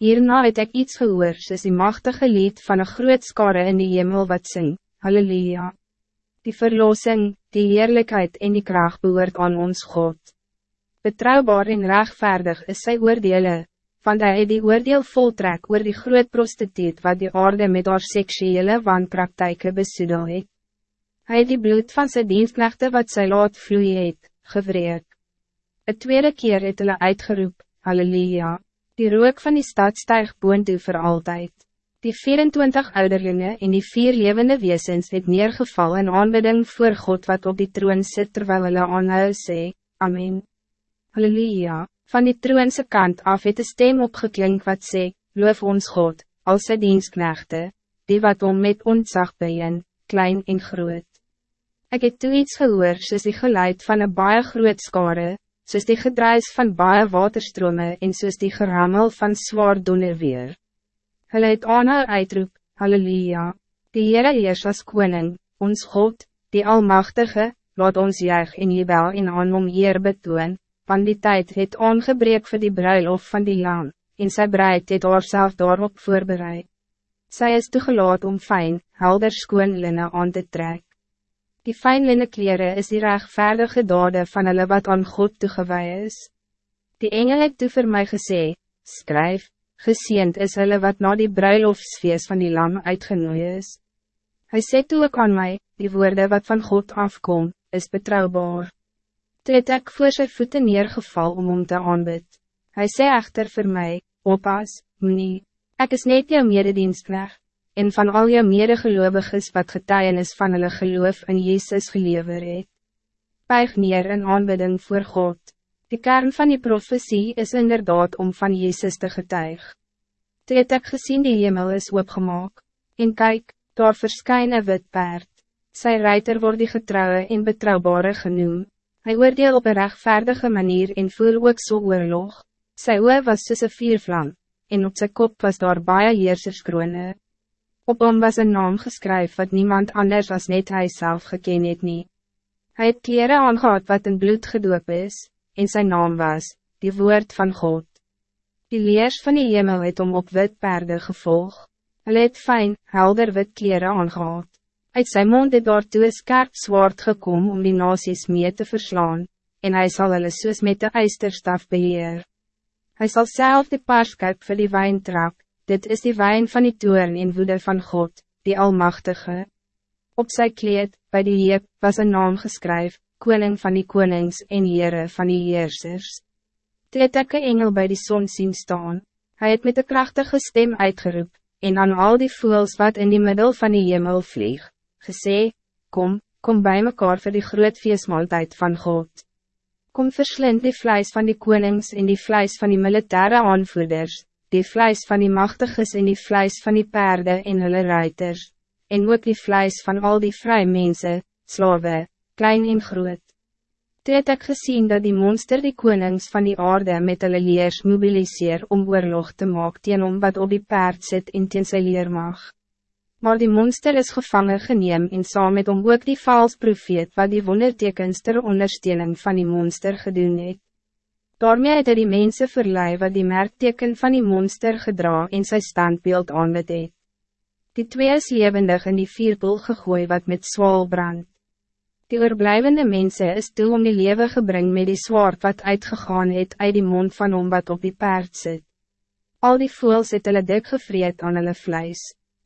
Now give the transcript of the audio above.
Hierna het ek iets gehoor, soos die machtige lied van een groot skare in die hemel wat sing, Halleluja. Die verlossing, die heerlijkheid en die kracht behoort aan ons God. Betrouwbaar en rechtvaardig is sy oordele, want hy het die oordeel voltrek oor die groot prostituut wat die aarde met haar seksuele wanpraktijke besoedel het. Hy het die bloed van sy dienstknechte wat sy laat vloei het, gevreek. Het tweede keer het hulle uitgeroep, Halleluja, die rook van die stad stijg boontoe voor altijd. Die 24 ouderlinge en die vier levende wezens het neergeval in aanbidding voor God wat op die troon sit terwijl hulle aanhou sê, Amen. Halleluja. Van die troonse kant af het de stem opgeklink wat sê, loof ons God, als sy dienstknechte, die wat om met ontzag beien, klein en groot. Ik heb toe iets gehoor soos die geluid van een baie groot skare, soos die gedruis van baie waterstrome en soos die gerammel van zwaar weer. Hulle het aanhou uitroep, Halleluja, die Heere Heers as koning, ons God, die Almachtige, laat ons juig en jebel en aan om eer betoon, van die tijd het ongebreek voor die bruiloft van die lam, en sy bruid het oorself daarop voorbereid. Zij is toegelaat om fijn, helder skoon linne aan te trek. Die fijn linne kleren is die rechtvaardige dade van hulle wat aan God toegewaai is. Die engel het toe vir my gesê, skryf, geseend is hulle wat na die bruiloftsfeest van die lam uitgenooi is. Hij sê toe ook aan my, die woorden wat van God afkom, is betrouwbaar. Toe het ek voor sy voeten neergeval om om te aanbid. Hij sê echter voor mij, oppas, nie, ek is net jou mededienstknecht, en van al jou medegeloviges wat getuienis van hulle geloof in Jezus gelever het. Buig neer in aanbidding voor God. Die kern van die profetie is inderdaad om van Jezus te getuig. Toe het ek gesien die hemel is oopgemaak, en kijk, daar verskyn een wit paard. Sy ruiter word die getrouwe en betrouwbare genoemd. Hij oordeel op een rechtvaardige manier en voel ook so oorlog. Sy oor was soos een viervlam, en op zijn kop was daar baie heerserskrone. Op hom was een naam geskryf wat niemand anders als net hij zelf geken het nie. Hy het kleren aangehad wat in bloed gedoop is, en zijn naam was, die woord van God. Die leers van die hemel het om op wit perde gevolg. Hy het fijn, helder wit kleren aangehad. Uit zijn mond het daartoe een skerp zwaard gekom om die nasies mee te verslaan, en hij zal hulle soos met de eisterstaf beheer. Hij zal zelf de paarskuip vir die wijn trap, dit is die wijn van die toorn en woede van God, die Almachtige. Op zijn kleed, bij die heep, was een naam geskryf, koning van die konings en Heere van die heersers. Toe het ek engel bij die zon zien staan, hij het met een krachtige stem uitgeroep, en aan al die voels wat in die middel van die hemel vlieg, gesê, kom, kom bij mekaar voor die groot feestmaaltijd van God. Kom verslind die vlijs van die konings en die vlijs van die militaire aanvoerders, die vlijs van die machtiges en die vlijs van die paarden en hulle ruiters, en ook die vlijs van al die vrije mensen, slawe, klein en groot. Toe het ek gesien dat die monster die konings van die aarde met hulle leers mobiliseer om oorlog te maak teen om wat op die paard zit in teen sy leer mag. Maar die monster is gevangen geneem en saam met hom ook die vals profeet wat die wondertekens ter ondersteuning van die monster gedoen het. Daarmee het hy die mense verlei wat die merkteken van die monster gedra en sy standbeeld aanbid het. Die twee is levendig in die vierpoel gegooi wat met zwaal brand. Die oorblijvende mensen is toe om die leven gebring met die zwaard wat uitgegaan het uit die mond van hom wat op die paard zit. Al die voels het hulle dik gevreed aan hulle vlees.